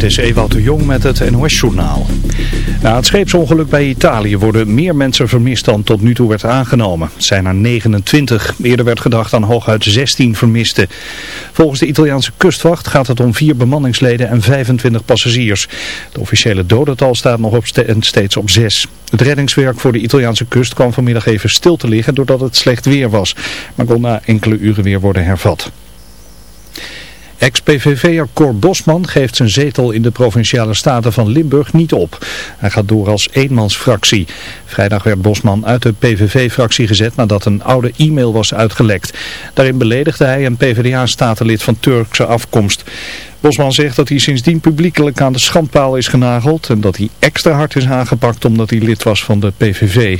Dit is Ewout de Jong met het NOS-journaal. Na het scheepsongeluk bij Italië worden meer mensen vermist dan tot nu toe werd aangenomen. Het zijn er 29. Eerder werd gedacht aan hooguit 16 vermisten. Volgens de Italiaanse kustwacht gaat het om vier bemanningsleden en 25 passagiers. Het officiële dodental staat nog op steeds op 6. Het reddingswerk voor de Italiaanse kust kwam vanmiddag even stil te liggen doordat het slecht weer was. Maar kon na enkele uren weer worden hervat. Ex-PVV'er Cor Bosman geeft zijn zetel in de Provinciale Staten van Limburg niet op. Hij gaat door als eenmansfractie. Vrijdag werd Bosman uit de PVV-fractie gezet nadat een oude e-mail was uitgelekt. Daarin beledigde hij een PvdA-statenlid van Turkse afkomst. Bosman zegt dat hij sindsdien publiekelijk aan de schandpaal is genageld en dat hij extra hard is aangepakt omdat hij lid was van de PVV.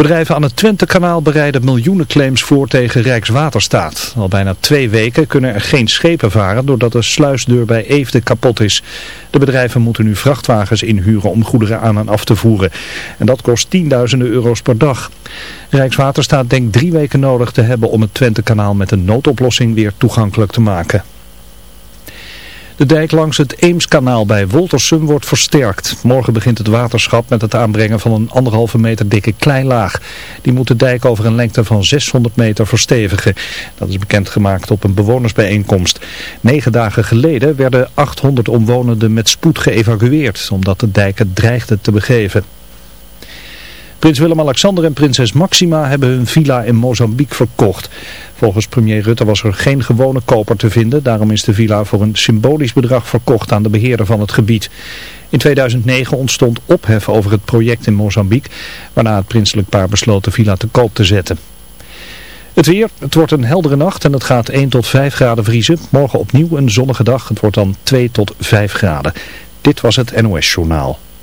Bedrijven aan het Twentekanaal bereiden miljoenen claims voor tegen Rijkswaterstaat. Al bijna twee weken kunnen er geen schepen varen doordat de sluisdeur bij Eefde kapot is. De bedrijven moeten nu vrachtwagens inhuren om goederen aan en af te voeren. En dat kost tienduizenden euro's per dag. Rijkswaterstaat denkt drie weken nodig te hebben om het Twentekanaal met een noodoplossing weer toegankelijk te maken. De dijk langs het Eemskanaal bij Woltersum wordt versterkt. Morgen begint het waterschap met het aanbrengen van een anderhalve meter dikke kleinlaag. Die moet de dijk over een lengte van 600 meter verstevigen. Dat is bekendgemaakt op een bewonersbijeenkomst. Negen dagen geleden werden 800 omwonenden met spoed geëvacueerd, omdat de dijk het dreigde te begeven. Prins Willem-Alexander en prinses Maxima hebben hun villa in Mozambique verkocht. Volgens premier Rutte was er geen gewone koper te vinden. Daarom is de villa voor een symbolisch bedrag verkocht aan de beheerder van het gebied. In 2009 ontstond ophef over het project in Mozambique, waarna het prinselijk paar besloot de villa te koop te zetten. Het weer, het wordt een heldere nacht en het gaat 1 tot 5 graden vriezen. Morgen opnieuw een zonnige dag, het wordt dan 2 tot 5 graden. Dit was het NOS Journaal.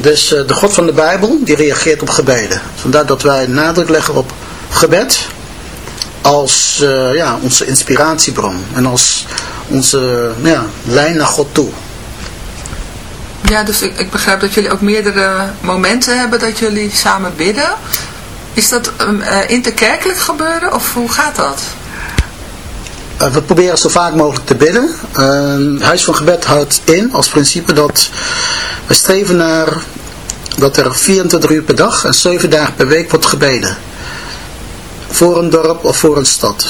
Dus uh, de God van de Bijbel, die reageert op gebeden. Vandaar dat wij nadruk leggen op gebed als ja, onze inspiratiebron en als onze ja, lijn naar God toe. Ja, dus ik, ik, begrijp dat jullie ook meerdere momenten hebben dat jullie samen bidden. Is dat uh, interkerkelijk gebeuren of hoe gaat dat? Uh, we proberen zo vaak mogelijk te bidden. Uh, Huis van Gebed houdt in als principe dat we streven naar dat er 24 uur per dag en 7 dagen per week wordt gebeden. Voor een dorp of voor een stad.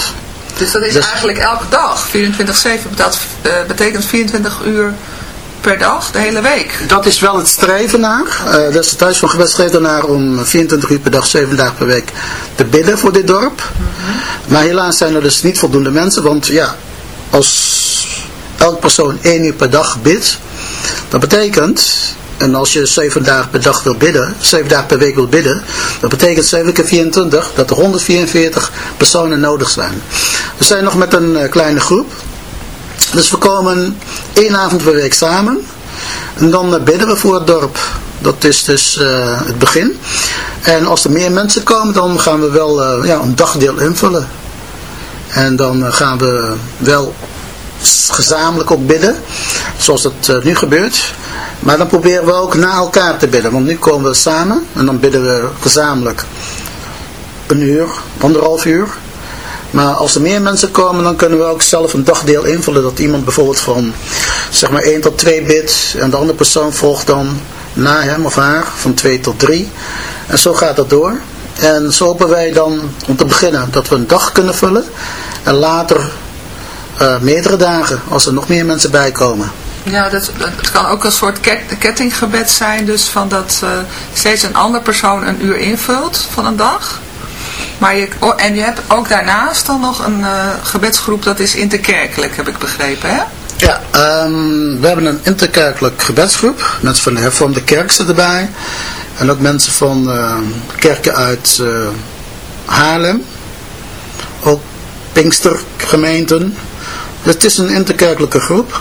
Dus dat is dus, eigenlijk elke dag, 24-7, betekent 24 uur per dag, de hele week? Dat is wel het streven naar. Uh, dus het Huis van Gebed streeft ernaar om 24 uur per dag, 7 dagen per week te bidden voor dit dorp. Mhm. Maar helaas zijn er dus niet voldoende mensen, want ja, als elke persoon 1 uur per dag bidt, dat betekent, en als je 7 dagen per dag wil bidden, 7 dagen per week wil bidden, dat betekent 7 keer 24, dat er 144 personen nodig zijn. We zijn nog met een uh, kleine groep, dus we komen één avond per week samen. En dan eh, bidden we voor het dorp. Dat is dus uh, het begin. En als er meer mensen komen, dan gaan we wel uh, ja, een dagdeel invullen. En dan gaan we wel gezamenlijk ook bidden. Zoals het nu gebeurt. Maar dan proberen we ook na elkaar te bidden. Want nu komen we samen. En dan bidden we gezamenlijk een uur, anderhalf uur. Maar als er meer mensen komen, dan kunnen we ook zelf een dagdeel invullen. Dat iemand bijvoorbeeld van zeg maar 1 tot 2 bid. En de andere persoon volgt dan na hem of haar van 2 tot 3. En zo gaat dat door. En zo hopen wij dan om te beginnen dat we een dag kunnen vullen. En later uh, meerdere dagen als er nog meer mensen bij komen. Ja, dat, het kan ook een soort kettinggebed zijn. Dus van dat uh, steeds een andere persoon een uur invult van een dag. Maar oh, en je hebt ook daarnaast dan nog een uh, gebedsgroep, dat is interkerkelijk, heb ik begrepen, hè? Ja, um, we hebben een interkerkelijk gebedsgroep. Mensen van de hervormde kerk zitten erbij. En ook mensen van uh, kerken uit uh, Haarlem. Ook Pinkstergemeenten. Dus het is een interkerkelijke groep.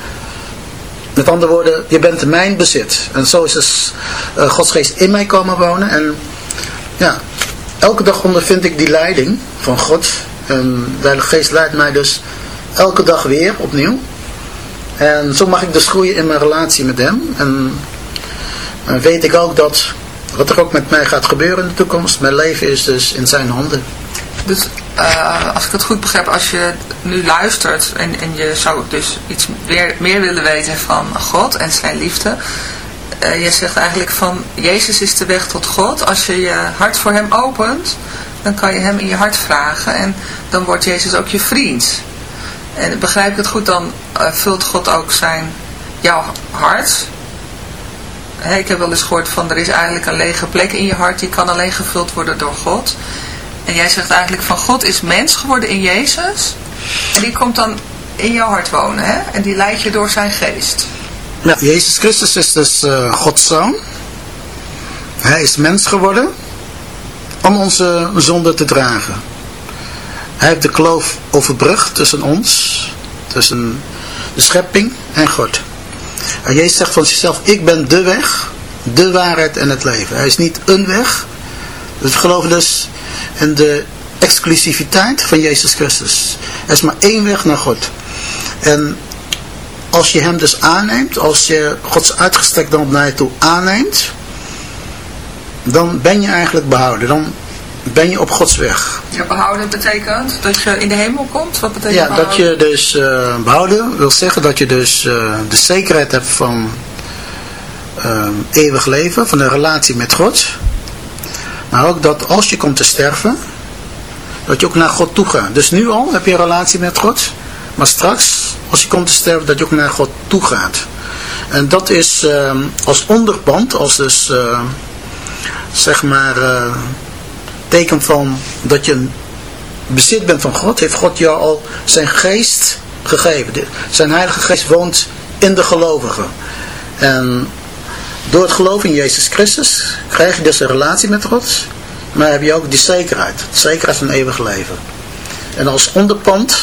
met andere woorden, je bent mijn bezit. En zo is dus uh, Gods geest in mij komen wonen. En ja, elke dag ondervind ik die leiding van God. En de Heilige Geest leidt mij dus elke dag weer opnieuw. En zo mag ik dus groeien in mijn relatie met hem. En, en weet ik ook dat wat er ook met mij gaat gebeuren in de toekomst, mijn leven is dus in zijn handen. Dus uh, als ik het goed begrijp, als je nu luistert en, en je zou dus iets meer, meer willen weten van God en zijn liefde. Uh, je zegt eigenlijk van, Jezus is de weg tot God. Als je je hart voor hem opent, dan kan je hem in je hart vragen en dan wordt Jezus ook je vriend. En begrijp ik het goed, dan uh, vult God ook zijn, jouw hart. Ik heb wel eens gehoord van, er is eigenlijk een lege plek in je hart, die kan alleen gevuld worden door God. En jij zegt eigenlijk van God is mens geworden in Jezus. En die komt dan in jouw hart wonen. Hè? En die leidt je door zijn geest. Ja, Jezus Christus is dus uh, Gods zoon. Hij is mens geworden om onze zonde te dragen. Hij heeft de kloof overbrugd tussen ons, tussen de schepping en God. En Jezus zegt van zichzelf, ik ben de weg, de waarheid en het leven. Hij is niet een weg. Dus we geloven dus en de exclusiviteit van Jezus Christus. Er is maar één weg naar God. En als je hem dus aanneemt, als je Gods uitgestrekt dan naar je toe aanneemt, dan ben je eigenlijk behouden. Dan ben je op Gods weg. Ja, behouden betekent dat je in de hemel komt? Wat betekent Ja, dat je dus uh, behouden wil zeggen dat je dus uh, de zekerheid hebt van uh, eeuwig leven, van een relatie met God. Maar ook dat als je komt te sterven, dat je ook naar God toe gaat. Dus nu al heb je een relatie met God. Maar straks, als je komt te sterven, dat je ook naar God toe gaat. En dat is uh, als onderpand, als dus, uh, zeg maar, uh, teken van dat je bezit bent van God, heeft God jou al zijn geest gegeven. Zijn heilige geest woont in de gelovigen. En door het geloof in Jezus Christus krijg je dus een relatie met God. Maar heb je ook die zekerheid. De zekerheid van eeuwig leven. En als onderpand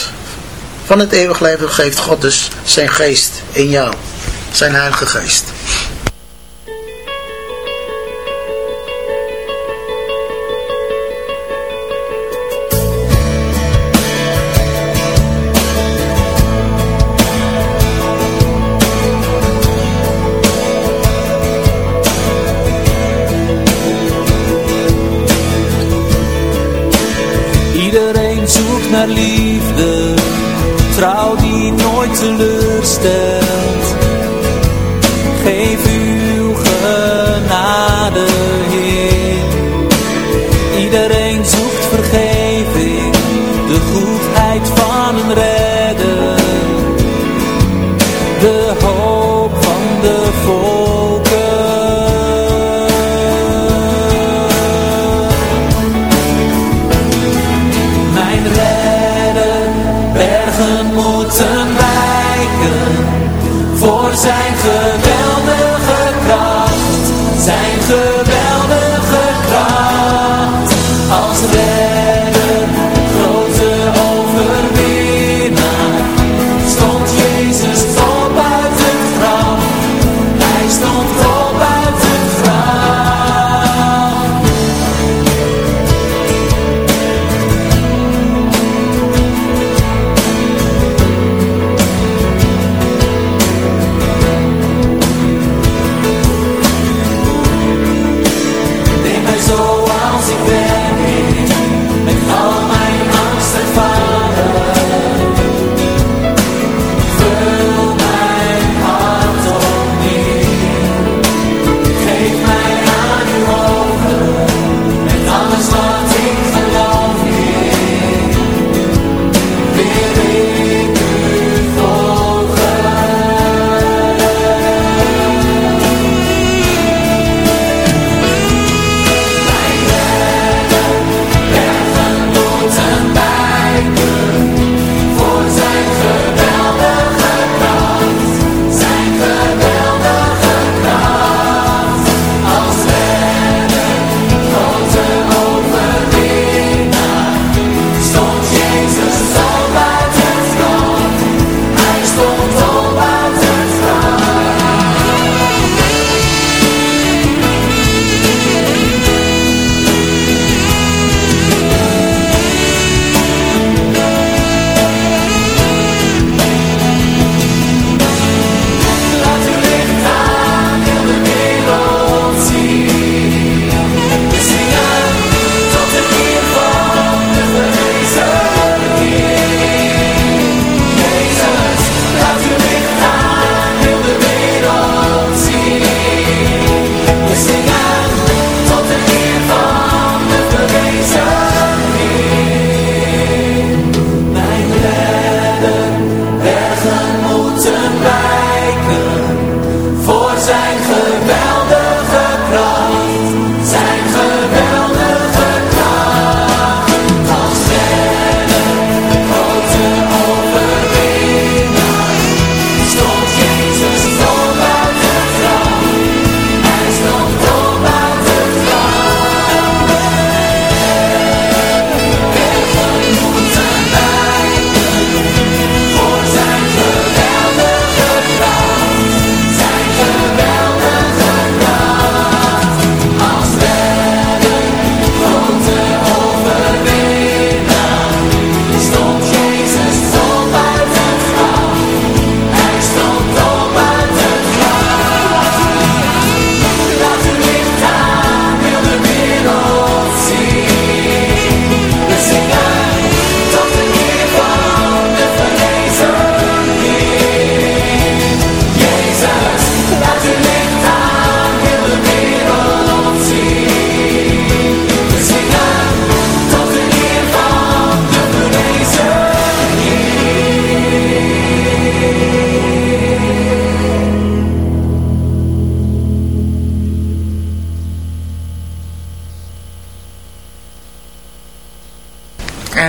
van het eeuwig leven geeft God dus zijn geest in jou. Zijn heilige geest. Naar liefde, trouw die nooit teleurstelt. Voor zijn geweldige kracht, zijn geweldige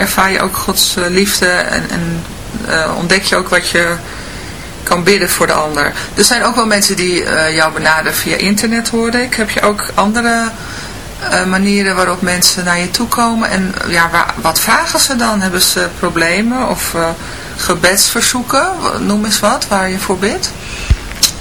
ervaar je ook Gods eh, liefde en, en eh, ontdek je ook wat je kan bidden voor de ander. Er zijn ook wel mensen die eh, jou benaderen via internet, hoorde ik. Heb je ook andere manieren waarop mensen naar je toe komen? En ja, wa- wat vragen ze dan? Hebben ze problemen of gebedsverzoeken? Noem eens wat waar je voor bidt.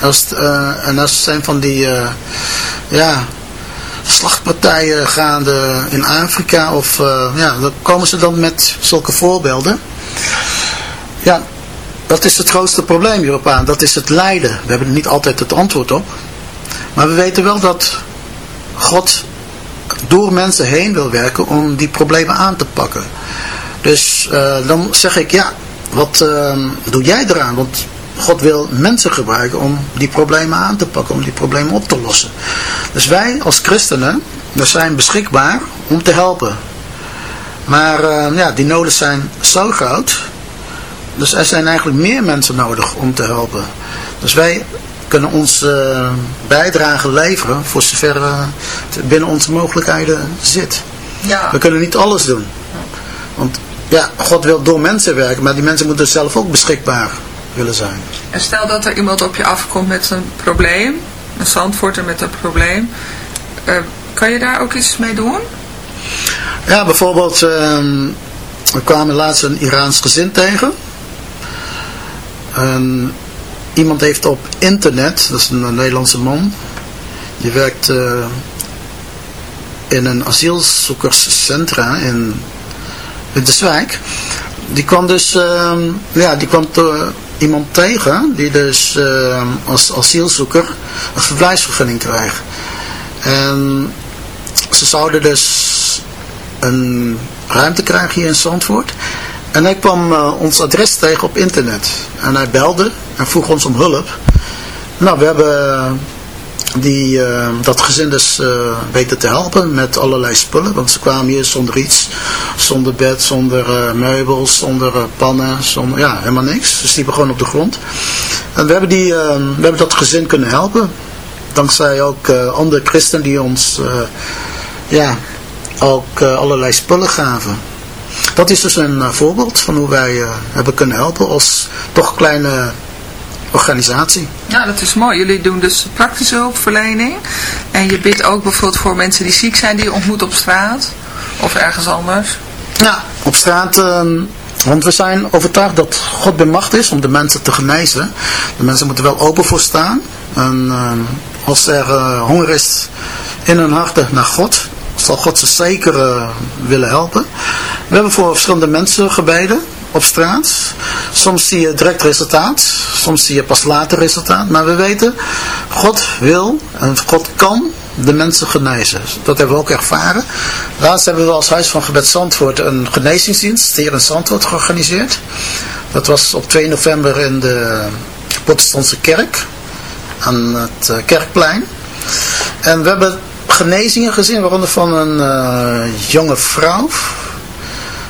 Als, eh, en als zijn van die eh, ja, slachtpartijen gaande in Afrika. Of eh, ja, dan komen ze dan met zulke voorbeelden. Ja, dat is het grootste probleem hierop aan. Dat is het lijden. We hebben er niet altijd het antwoord op. Maar we weten wel dat God door mensen heen wil werken om die problemen aan te pakken. Dus dan zeg ik, ja, wat doe jij eraan? Want God wil mensen gebruiken om die problemen aan te pakken, om die problemen op te lossen. Dus wij als christenen, we zijn beschikbaar om te helpen. Maar eh, ja, die noden zijn zo groot. Dus er zijn eigenlijk meer mensen nodig om te helpen. Dus wij kunnen ons eh, bijdrage leveren voor zover eh, het binnen onze mogelijkheden zit. Ja. We kunnen niet alles doen. Want ja, God wil door mensen werken, maar die mensen moeten zelf ook beschikbaar willen zijn. En stel dat er iemand op je afkomt met een probleem, een zandvoorter met een probleem, eh, kan je daar ook iets mee doen? Ja, bijvoorbeeld, ehm, we kwamen laatst een Iraans gezin tegen. En iemand heeft op internet, dat is een Nederlandse man, die werkt eh, in een asielzoekerscentra in Winterswijk. Die kwam dus, ehm, ja, die kwam to- iemand tegen die dus ehm, als asielzoeker een verblijfsvergunning krijgt. En ze zouden dus een ruimte krijgen hier in Zandvoort. En hij kwam eh, ons adres tegen op internet. En hij belde en vroeg ons om hulp. Nou, we hebben die, eh, dat gezin dus eh, weten te helpen met allerlei spullen. Want ze kwamen hier zonder iets. Zonder bed, zonder eh, meubels, zonder eh, pannen, zonder, ja, helemaal niks. Ze sliepen gewoon op de grond. En we hebben, die, eh, we hebben dat gezin kunnen helpen. Dankzij ook andere christenen die ons ja, ook allerlei spullen gaven. Dat is dus een voorbeeld van hoe wij hebben kunnen helpen als toch kleine organisatie. Ja, dat is mooi. Jullie doen dus praktische hulpverlening. En je bidt ook bijvoorbeeld voor mensen die ziek zijn, die je ontmoet op straat. Of ergens anders. Ja, op straat, ehm, want we zijn overtuigd dat God bij macht is om de mensen te genezen. De mensen moeten wel open voor staan. En ehm, als er eh, honger is in hun harten naar God, zal God ze zeker eh, willen helpen. We hebben voor verschillende mensen gebeden op straat. Soms zie je direct resultaat, soms zie je pas later resultaat. Maar we weten, God wil en God kan de mensen genezen. Dat hebben we ook ervaren. Laatst hebben we als Huis van Gebed Zandvoort een genezingsdienst hier in Zandvoort georganiseerd. Dat was op 2 november in de protestantse kerk aan het eh, kerkplein. En we hebben genezingen gezien, waaronder van een eh, jonge vrouw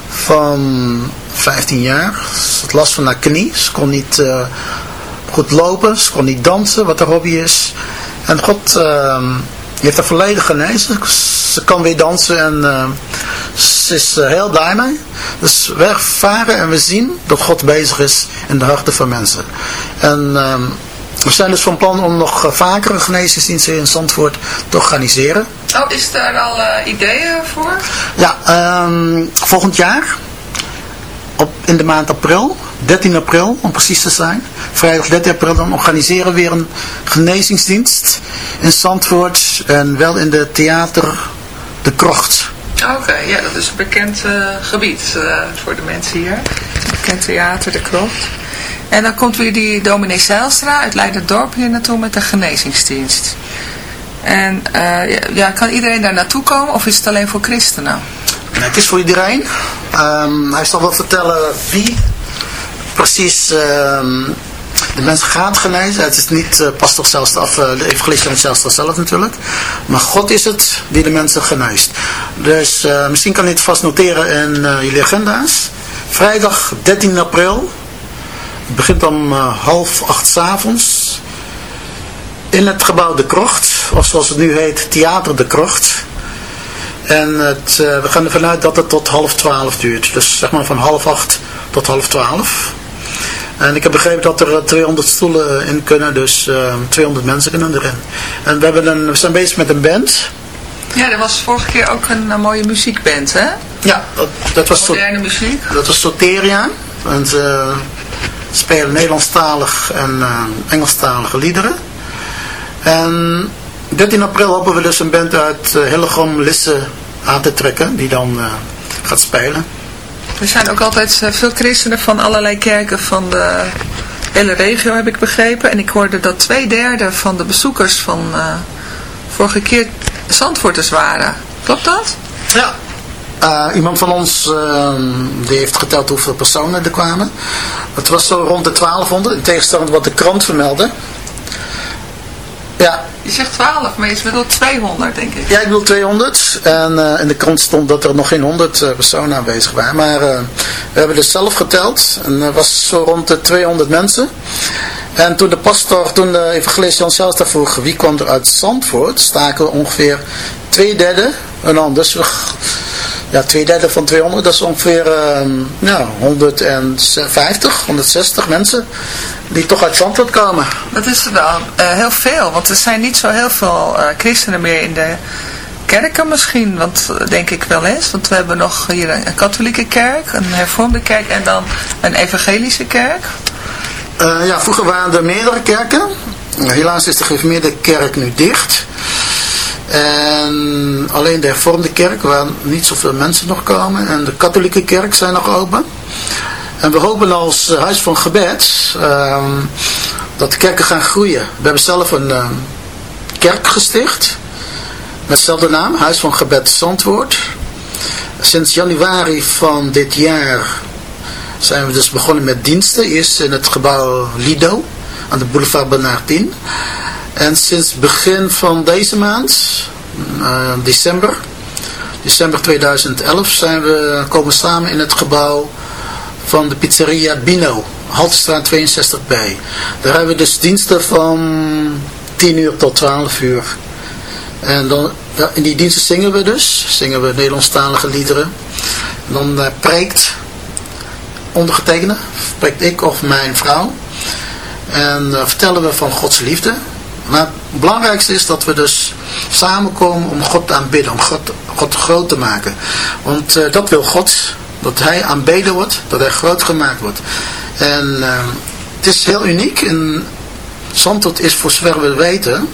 van 15 jaar. Ze had last van haar knie. Ze kon niet eh, goed lopen, ze kon niet dansen, wat haar hobby is. En God eh, heeft haar volledig genezen. Ze kan weer dansen en eh, ze is er heel blij mee. Dus we ervaren en we zien dat God bezig is in de harten van mensen. En ehm, We zijn dus van plan om nog eh, vaker een genezingsdienst in Zandvoort te organiseren. Oh, is daar al eh, ideeën voor? Ja, ehm, volgend jaar, op, in de maand april, 13 april om precies te zijn, vrijdag 13 april, dan organiseren we weer een genezingsdienst in Zandvoort en wel in de theater De Krocht. Oké, ja, dat is een bekend eh, gebied eh, voor de mensen hier. Bekend theater, de Krocht. En dan komt weer die dominee Zijlstra uit Leiderdorp hier naartoe met de genezingsdienst. En eh, ja, kan iedereen daar naartoe komen of is het alleen voor christenen? Het is voor iedereen. Ehm, hij zal wel vertellen wie precies ehm, de mensen gaat genezen. Het is niet uh, pastor zelfs af, uh, de evangelist Zijlstra zelf natuurlijk. Maar God is het die de mensen geneest. Dus uh, misschien kan je het vast noteren in jullie agenda's. Vrijdag 13 april. Het begint om half acht s avonds. In het gebouw De Krocht. Of zoals het nu heet, Theater De Krocht. En het, we gaan ervan uit dat het tot half twaalf duurt. Dus zeg maar van half acht tot half twaalf. En ik heb begrepen dat er 200 stoelen in kunnen, dus uh, 200 mensen kunnen erin. En we, hebben een, we zijn bezig met een band. Ja, er was vorige keer ook een, een mooie muziekband, hè? Ja, dat, dat was... Moderne muziek. Dat was Soteria. En ze spelen Nederlandstalig en uh, Engelstalige liederen. En 13 april hopen we dus een band uit Hillegom Lisse aan te trekken, die dan uh, gaat spelen. Er zijn ook altijd veel christenen van allerlei kerken van de hele regio, heb ik begrepen. En ik hoorde dat twee derde van de bezoekers van uh, vorige keer Zandvoorters waren. Klopt dat? Ja. Uh, iemand van ons uh, die heeft geteld hoeveel personen er kwamen. Het was zo rond de 1200, in tegenstelling tot wat de krant vermeldde. Ja. Je zegt 12, maar je bedoelt 200 denk ik. Ja, ik bedoel 200. En uh, in de krant stond dat er nog geen 100 uh, personen aanwezig waren. Maar uh, we hebben dus zelf geteld. En er was zo rond de 200 mensen. En toen de pastor, toen de evangelist Jan Zijlstra vroeg wie kwam er uit Zandvoort, staken ongeveer twee derde een hand. Ja, twee derde van 200, dat is ongeveer ja, 150, 160 mensen die toch uit Zandvoort komen. Dat is wel uh, heel veel, want er zijn niet zo heel veel uh, christenen meer in de kerken misschien, want denk ik wel eens, want we hebben nog hier een, een katholieke kerk, een hervormde kerk en dan een evangelische kerk. Ja, vroeger waren er meerdere kerken. Helaas is de gereformeerde kerk nu dicht. En alleen de hervormde kerk, waar niet zoveel mensen nog komen, en de katholieke kerk zijn nog open. En we hopen als Huis van Gebed uh, dat de kerken gaan groeien. We hebben zelf een uh, kerk gesticht. Met dezelfde naam, Huis van Gebed Zandwoord. Sinds januari van dit jaar zijn we dus begonnen met diensten. Eerst in het gebouw Lido aan de boulevard Bernardin. En sinds begin van deze maand, uh, december, december 2011, zijn we komen samen in het gebouw van de pizzeria Bino, Haltestraat 62B. Daar hebben we dus diensten van 10 uur tot 12 uur. En dan, in die diensten zingen we dus, zingen we Nederlandstalige liederen. En dan uh, preekt ondergetekende, spreekt ik of mijn vrouw. En uh, vertellen we van Gods liefde. Maar het belangrijkste is dat we dus samenkomen om God te aanbidden, om God, groot te maken. Want uh, dat wil God, dat hij aanbeden wordt, dat hij groot gemaakt wordt. En uh, het is heel uniek. En Zandvoort is voor zover we weten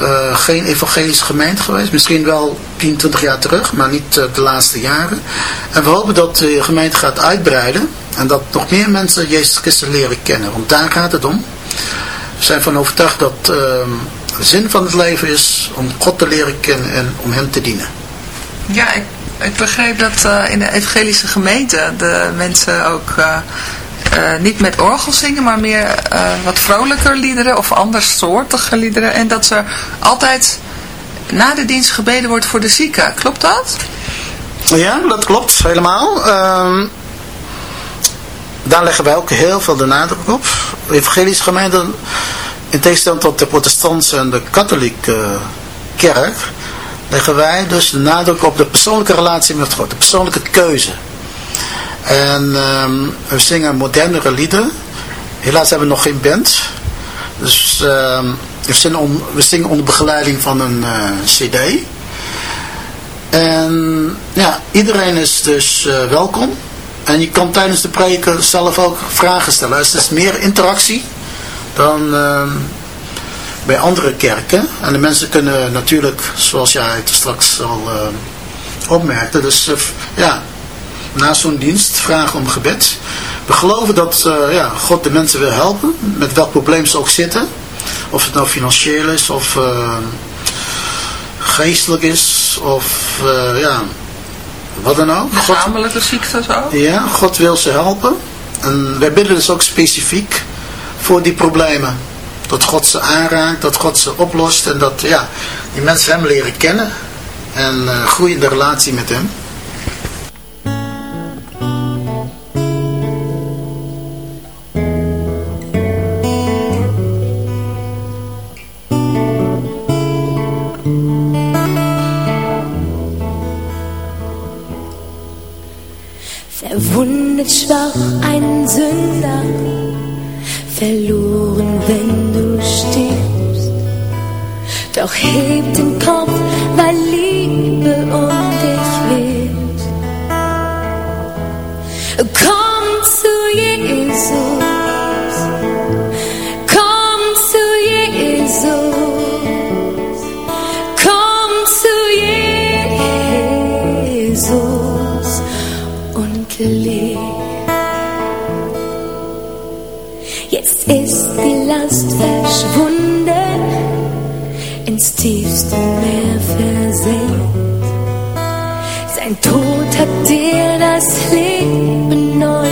uh, geen evangelische gemeente geweest. Misschien wel 10, 20 jaar terug, maar niet uh, de laatste jaren. En we hopen dat de gemeente gaat uitbreiden. En dat nog meer mensen Jezus Christus leren kennen. Want daar gaat het om. Zijn van overtuigd dat uh, de zin van het leven is om God te leren kennen en om hem te dienen. Ja, ik, ik begreep dat uh, in de evangelische gemeente de mensen ook uh, uh, niet met orgel zingen, maar meer wat vrolijker liederen of andersoortige liederen. En dat er altijd na de dienst gebeden wordt voor de zieken. Klopt dat? Ja, dat klopt helemaal. Ehm, daar leggen wij ook heel veel de nadruk op. De evangelische gemeente, in tegenstelling tot de protestantse en de katholieke kerk, leggen wij dus de nadruk op de persoonlijke relatie met God, de persoonlijke keuze. En um, we zingen modernere liederen. Helaas hebben we nog geen band. Dus ehm, we, zingen we zingen onder begeleiding van een eh, cd. En ja, iedereen is dus eh, welkom. En je kan tijdens de preken zelf ook vragen stellen. Dus het is meer interactie dan ehm, bij andere kerken. En de mensen kunnen natuurlijk, zoals jij het straks al eh, opmerkte, dus eh, ja, na zo'n dienst vragen om gebed. We geloven dat eh, ja, God de mensen wil helpen, met welk probleem ze ook zitten. Of het nou financieel is, of eh, geestelijk is, of eh, ja, wat dan ook. God, Lichamelijke ziektes ook. ja, God wil ze helpen. En wij bidden dus ook specifiek voor die problemen. Dat God ze aanraakt, dat God ze oplost en dat ja, die mensen hem leren kennen. En eh, groeien in de relatie met hem. Schwach ein Sünder, verloren, wenn du stirbst. Doch heb den ins tiefste Meer versenkt. Sein Tod hat dir das Leben neu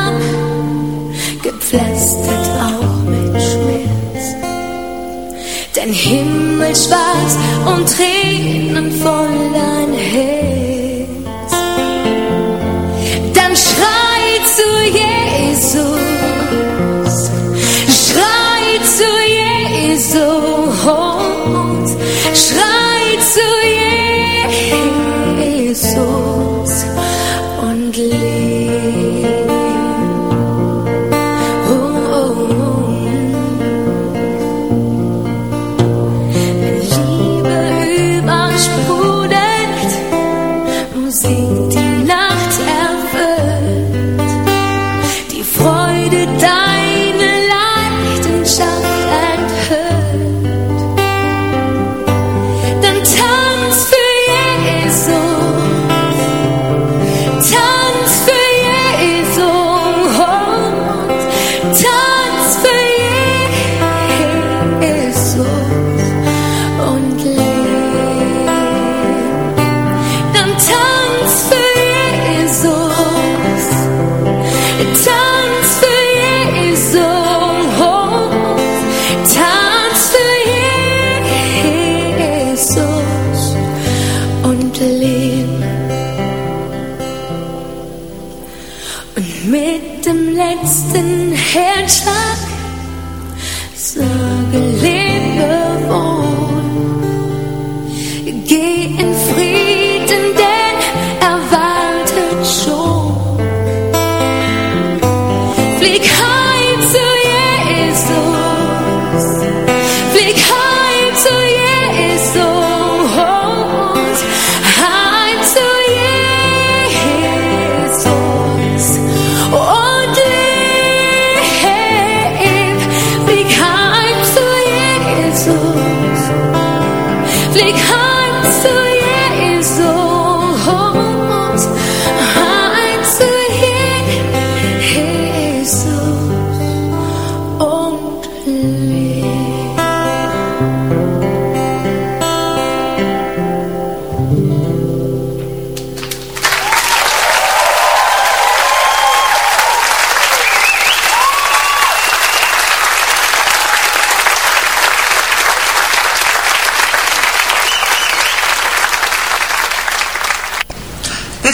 voll und Tränen voll ein Herz.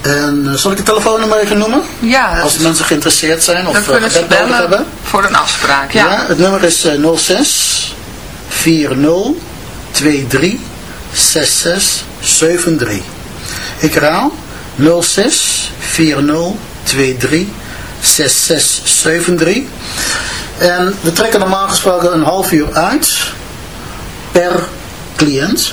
En eh, zal ik het telefoonnummer even noemen? Ja, Als mensen geïnteresseerd zijn of ze gebed nodig bellen hebben. voor een afspraak. Ja. Ja, het nummer is eh, 06 40 23 66 73. Ik herhaal 06 40 23 66 73. En we trekken normaal gesproken een half uur uit per cliënt.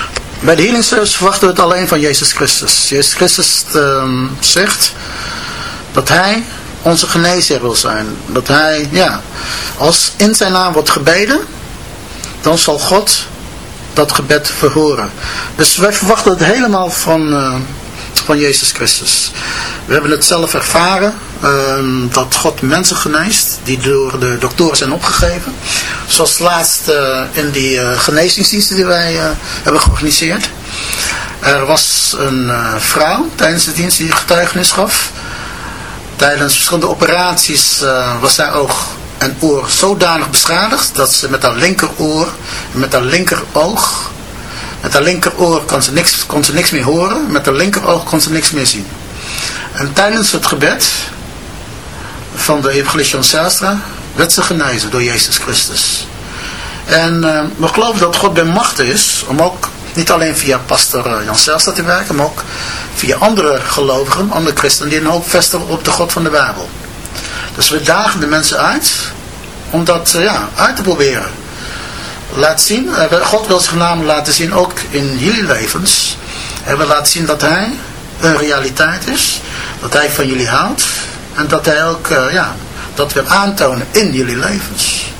Bij de healing verwachten we het alleen van Jezus Christus. Jezus Christus ehm, zegt dat hij onze geneesheer wil zijn. Dat hij, ja, als in zijn naam wordt gebeden, dan zal God dat gebed verhoren. Dus wij verwachten het helemaal van, eh, van Jezus Christus. We hebben het zelf ervaren, ehm, dat God mensen geneest, die door de doktoren zijn opgegeven. Zoals laatst eh, in die eh, genezingsdiensten die wij eh, hebben georganiseerd. Er was een vrouw tijdens de dienst die getuigenis gaf. Tijdens verschillende operaties was haar oog en oor zodanig beschadigd dat ze met haar linkeroor en met haar linkeroog, met haar linkeroor kon ze, niks, kon ze niks meer horen, met haar linkeroog kon ze niks meer zien. En tijdens het gebed van de evangelist Jan Zijlstra werd ze genezen door Jezus Christus. En eh, we geloven dat God bij macht is om ook niet alleen via pastor eh, Jan Zijlstra te werken, maar ook via andere gelovigen, andere christenen die een hoop vestigen op de God van de Bijbel. Dus we dagen de mensen uit om dat eh, ja, uit te proberen. Laat zien, God wil zich namelijk laten zien ook in jullie levens. En we laten zien dat hij een realiteit is. Dat hij van jullie houdt. En dat hij ook, eh, ja, dat wil aantonen in jullie levens.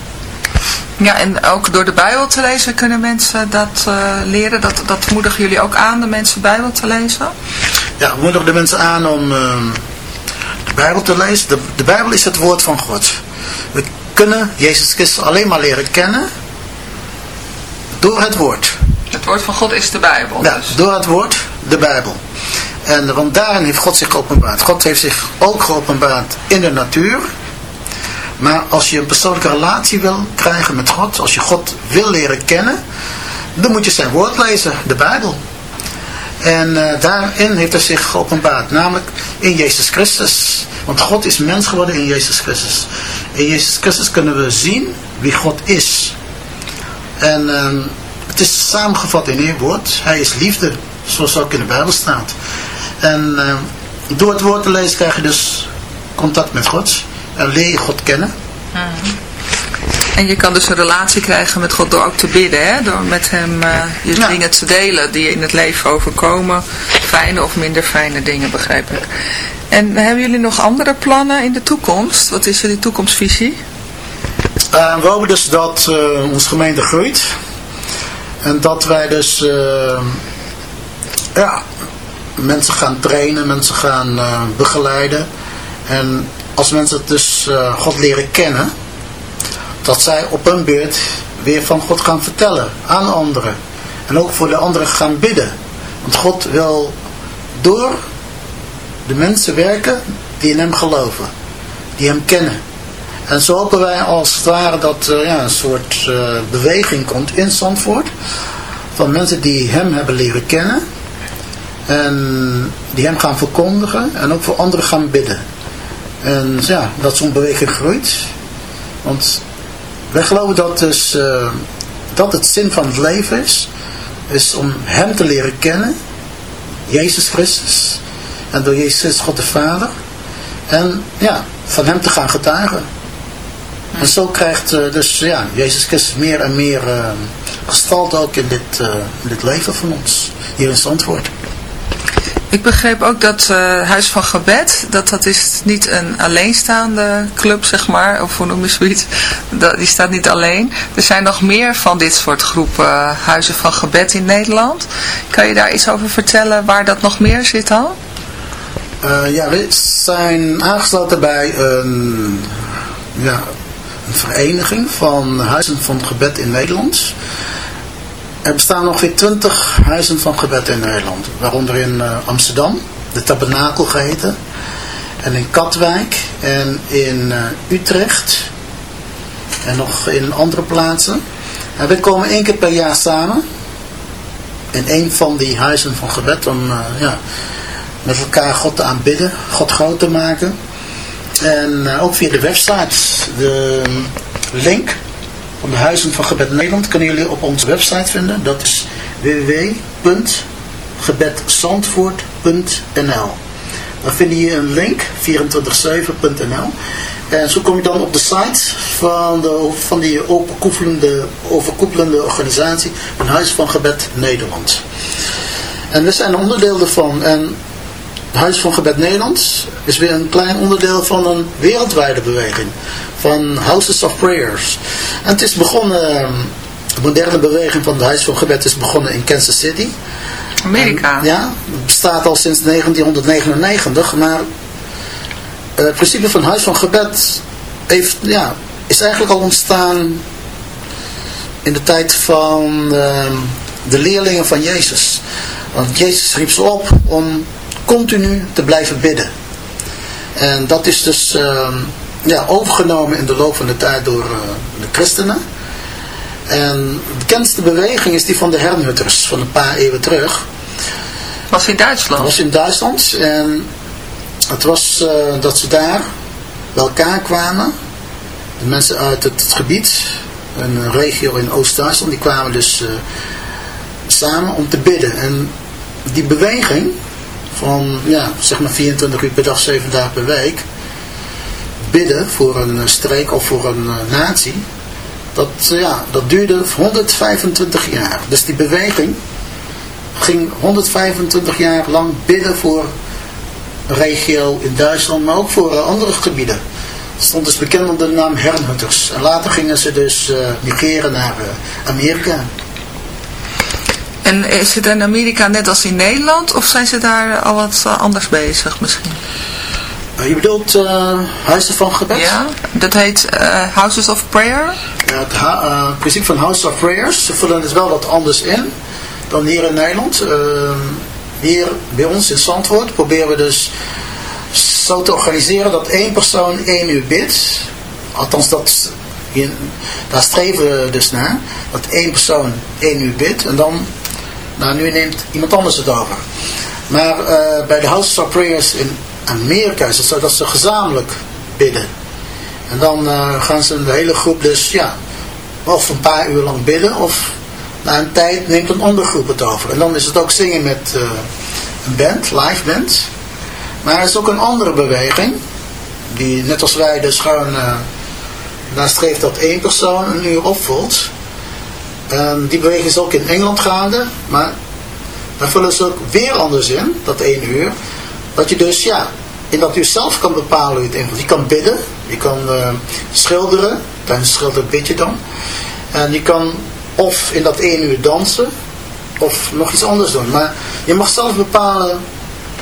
Ja, en ook door de Bijbel te lezen kunnen mensen dat eh, leren. Dat, dat moedigen jullie ook aan, de mensen Bijbel te lezen? Ja, we moedigen de mensen aan om ehm, de Bijbel te lezen. De, de Bijbel is het woord van God. We kunnen Jezus Christus alleen maar leren kennen door het woord. Het woord van God is de Bijbel. Ja, dus. door het woord, de Bijbel. En want daarin heeft God zich geopenbaard. God heeft zich ook geopenbaard in de natuur. Maar als je een persoonlijke relatie wil krijgen met God, als je God wil leren kennen, dan moet je zijn woord lezen, de Bijbel. En eh, daarin heeft hij zich geopenbaard, namelijk in Jezus Christus. Want God is mens geworden in Jezus Christus. In Jezus Christus kunnen we zien wie God is. En ehm, het is samengevat in één woord. Hij is liefde, zoals ook in de Bijbel staat. En ehm, door het woord te lezen krijg je dus contact met God. En leer je God kennen. En je kan dus een relatie krijgen met God door ook te bidden. Hè? Door met hem eh, je Ja. dingen te delen die je in het leven overkomen. Fijne of minder fijne dingen, begrijp ik. En hebben jullie nog andere plannen in de toekomst? Wat is jullie toekomstvisie? Uh, we hopen dus dat uh, onze gemeente groeit. En dat wij dus ja, mensen gaan trainen, mensen gaan uh, begeleiden. En als mensen dus uh, God leren kennen, dat zij op hun beurt weer van God gaan vertellen aan anderen. En ook voor de anderen gaan bidden. Want God wil door de mensen werken die in hem geloven. Die hem kennen. En zo hopen wij als het ware dat er ja, een soort beweging komt in Zandvoort. Van mensen die hem hebben leren kennen. En die hem gaan verkondigen. En ook voor anderen gaan bidden. En ja, dat zo'n beweging groeit. Want wij geloven dat dus uh, dat het zin van het leven is. Is om hem te leren kennen. Jezus Christus. En door Jezus Christus God de Vader. En ja, van hem te gaan getuigen. En zo krijgt uh, dus ja, Jezus Christus meer en meer uh, gestalte ook in dit, in dit leven van ons. Hier in Zandvoort. Ik begreep ook dat Huis van Gebed, dat dat is niet een alleenstaande club, zeg maar, of hoe noem je zoiets. Dat, die staat niet alleen. Er zijn nog meer van dit soort groepen Huizen van Gebed in Nederland. Kan je daar iets over vertellen waar dat nog meer zit dan? ja, we zijn aangesloten bij een... Ja, een vereniging van huizen van gebed in Nederland. Er bestaan ongeveer 20 huizen van gebed in Nederland. Waaronder in uh, Amsterdam, de Tabernakel geheten. En in Katwijk en in uh, Utrecht. En nog in andere plaatsen. En we komen één keer per jaar samen. In een van die huizen van gebed. Om uh, ja, met elkaar God te aanbidden. God groot te maken. En ook via de website, de link van de Huizen van Gebed Nederland kunnen jullie op onze website vinden. Dat is www.gebedzandvoort.nl Daar vind je een link, 247.nl En zo kom je dan op de site van, de, van die overkoepelende, overkoepelende organisatie van Huis van Gebed Nederland. En we zijn onderdeel ervan. En Huis van Gebed Nederland is weer een klein onderdeel van een wereldwijde beweging. Van Houses of Prayers. En het is begonnen, de moderne beweging van het Huis van Gebed is begonnen in Kansas City. Amerika? En, ja, het bestaat al sinds 1999. Maar het principe van Huis van Gebed heeft, ja, is eigenlijk al ontstaan in de tijd van uh, de leerlingen van Jezus. Want Jezus riep ze op om continu te blijven bidden. En dat is dus uh, ja, overgenomen in de loop van de tijd door uh, de christenen. En de bekendste beweging is die van de Herrnhutters van een paar eeuwen terug. Was in Duitsland? Was in Duitsland. En het was uh, dat ze daar bij elkaar kwamen. De mensen uit het, het gebied, een regio in Oost-Duitsland, die kwamen dus samen om te bidden. En die beweging van ja, zeg maar 24 uur per dag, 7 dagen per week, bidden voor een eh, streek of voor een eh, natie, dat, eh, ja, dat duurde 125 jaar. Dus die beweging ging 125 jaar lang bidden voor een regio in Duitsland, maar ook voor andere gebieden. Het stond dus bekend onder de naam Herrnhutters. En later gingen ze dus migreren naar Amerika. En is het in Amerika net als in Nederland of zijn ze daar al wat eh, anders bezig misschien? Eh, je bedoelt eh, huizen van gebed? Ja, dat heet eh, Houses of Prayer. Ja, het eh, principe van House of Prayers, ze vullen het wel wat anders in dan hier in Nederland. Hier bij ons in Zandvoort proberen we dus zo te organiseren dat één persoon één uur bidt. Althans, dat, hier- daar streven we dus naar. Dat één persoon één uur bidt en dan, nou nu neemt iemand anders het over. Maar eh, bij de House of Prayers in Amerika is het zo dat ze gezamenlijk bidden. En dan eh, gaan ze de hele groep dus, ja, of een paar uur lang bidden, of na een tijd neemt een andere groep het over. En dan is het ook zingen met eh, een band, live band. Maar er is ook een andere beweging, die net als wij dus gewoon uh, nastreeft dat één persoon een uur opvult. En die beweging is ook in Engeland gaande, maar daar vullen ze ook weer anders in, dat één uur. Dat je dus, ja, in dat uur zelf kan bepalen hoe je het invult. Je kan bidden, je kan eh, schilderen, tijdens schilderen bid je dan. En je kan of in dat één uur dansen, of nog iets anders doen. Maar je mag zelf bepalen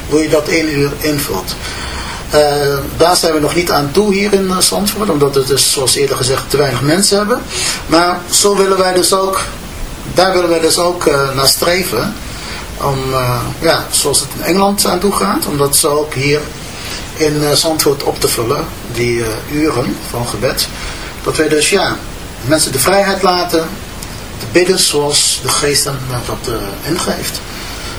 hoe je dat één uur invult. Eh, daar zijn we nog niet aan toe hier in uh, Zandvoort, omdat we dus, zoals eerder gezegd, te weinig mensen hebben. Maar zo willen wij dus ook, daar willen wij dus ook uh, naar streven. Om, ja, zoals het in Engeland aan toe gaat, om dat zo ook hier in Zandvoort op te vullen, die uren van gebed. Dat wij dus, ja, mensen de vrijheid laten te bidden zoals de geest hem dat ingeeft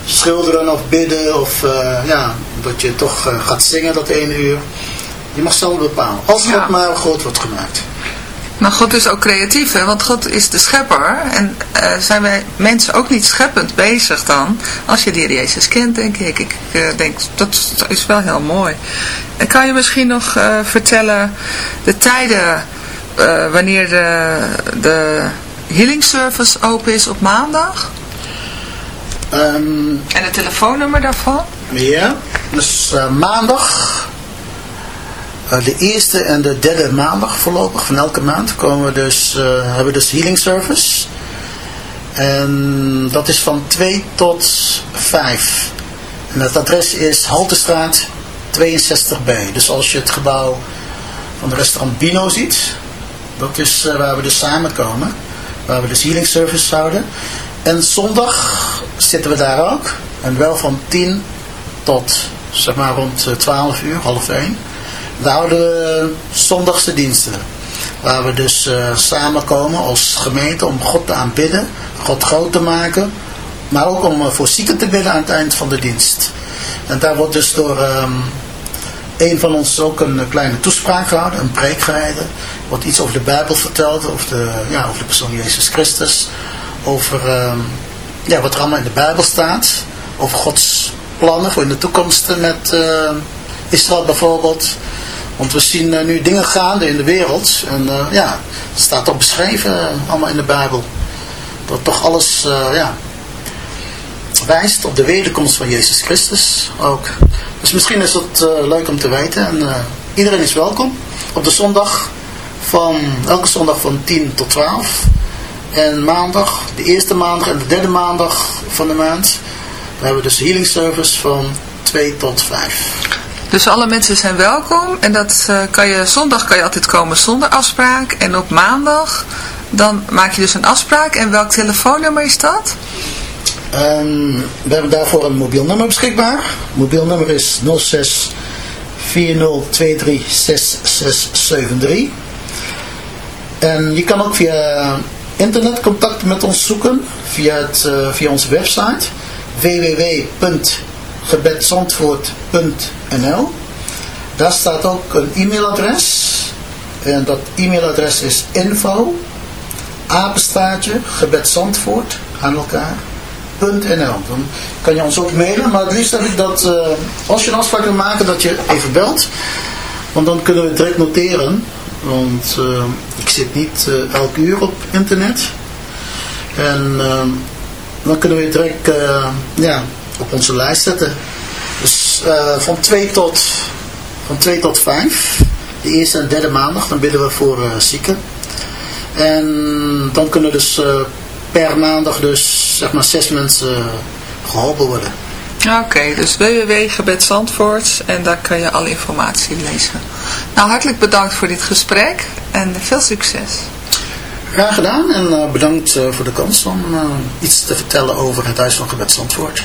schilderen of bidden of ja, dat je toch uh, gaat zingen dat ene uur. Je mag zelf bepalen. Als God ja. maar groot wordt gemaakt. Maar God is ook creatief, hè? want God is de schepper. En uh, zijn wij mensen ook niet scheppend bezig dan? Als je de Heer Jezus kent, denk ik. Ik denk, dat is wel heel mooi. En kan je misschien nog vertellen de tijden wanneer de, de healing service open is op maandag? Um, en het telefoonnummer daarvan? Ja, dus uh, maandag, uh, de eerste en de derde maandag voorlopig van elke maand komen we dus, uh, hebben we dus healing service. En dat is van 2 tot 5. En het adres is Haltestraat 62B. Dus als je het gebouw van de restaurant Bino ziet, dat is waar we dus samenkomen. Waar we dus healing service houden. En zondag zitten we daar ook. En wel van 10 tot zeg maar rond 12 uur, half 1. Daar houden we zondagse diensten. Waar we dus uh, samenkomen als gemeente om God te aanbidden. God groot te maken. Maar ook om uh, voor zieken te bidden aan het eind van de dienst. En daar wordt dus door um, een van ons ook een kleine toespraak gehouden. Een preek gehouden. Wordt iets over de Bijbel verteld. Over de, ja, over de persoon Jezus Christus over uh, ja, wat er allemaal in de Bijbel staat. Over Gods plannen voor in de toekomst met uh, Israël bijvoorbeeld. Want we zien uh, nu dingen gaande in de wereld. En ja, het staat ook beschreven allemaal in de Bijbel. Dat toch alles ja, wijst op de wederkomst van Jezus Christus ook. Dus misschien is het leuk om te weten. En iedereen is welkom. Op de zondag van, elke zondag van 10 tot 12. En maandag, de eerste maandag en de derde maandag van de maand, we hebben dus healing service van 2 tot 5. Dus alle mensen zijn welkom en dat uh, kan je, zondag kan je altijd komen zonder afspraak en op maandag dan maak je dus een afspraak en welk telefoonnummer is dat? Um, we hebben daarvoor een mobiel nummer beschikbaar. Mobielnummer is 06 4023 6673. En je kan ook via internet contact met ons zoeken via, het, uh, via onze website www.gebedsandvoort.nl Daar staat ook een e-mailadres en dat e-mailadres is info apenstaartje gebedsandvoort aan elkaar .nl. Dan kan je ons ook mailen, maar het liefst heb ik dat uh, als je een afspraak wil maken dat je even belt Want dan kunnen we direct noteren. Want eh, ik zit niet eh, elk uur op internet. En eh, dan kunnen we het direct eh, ja, op onze lijst zetten. Dus eh, van 2 tot, van 2 tot 5. De eerste en derde maandag. Dan bidden we voor eh, zieken. En dan kunnen dus per maandag dus zeg maar zes mensen geholpen worden. Oké, dus www.gebed Zandvoort en daar kan je alle informatie lezen. Nou, hartelijk bedankt voor dit gesprek en veel succes. Graag gedaan en eh, bedankt eh, voor de kans om eh, iets te vertellen over het Huis van Gebed Zandvoort.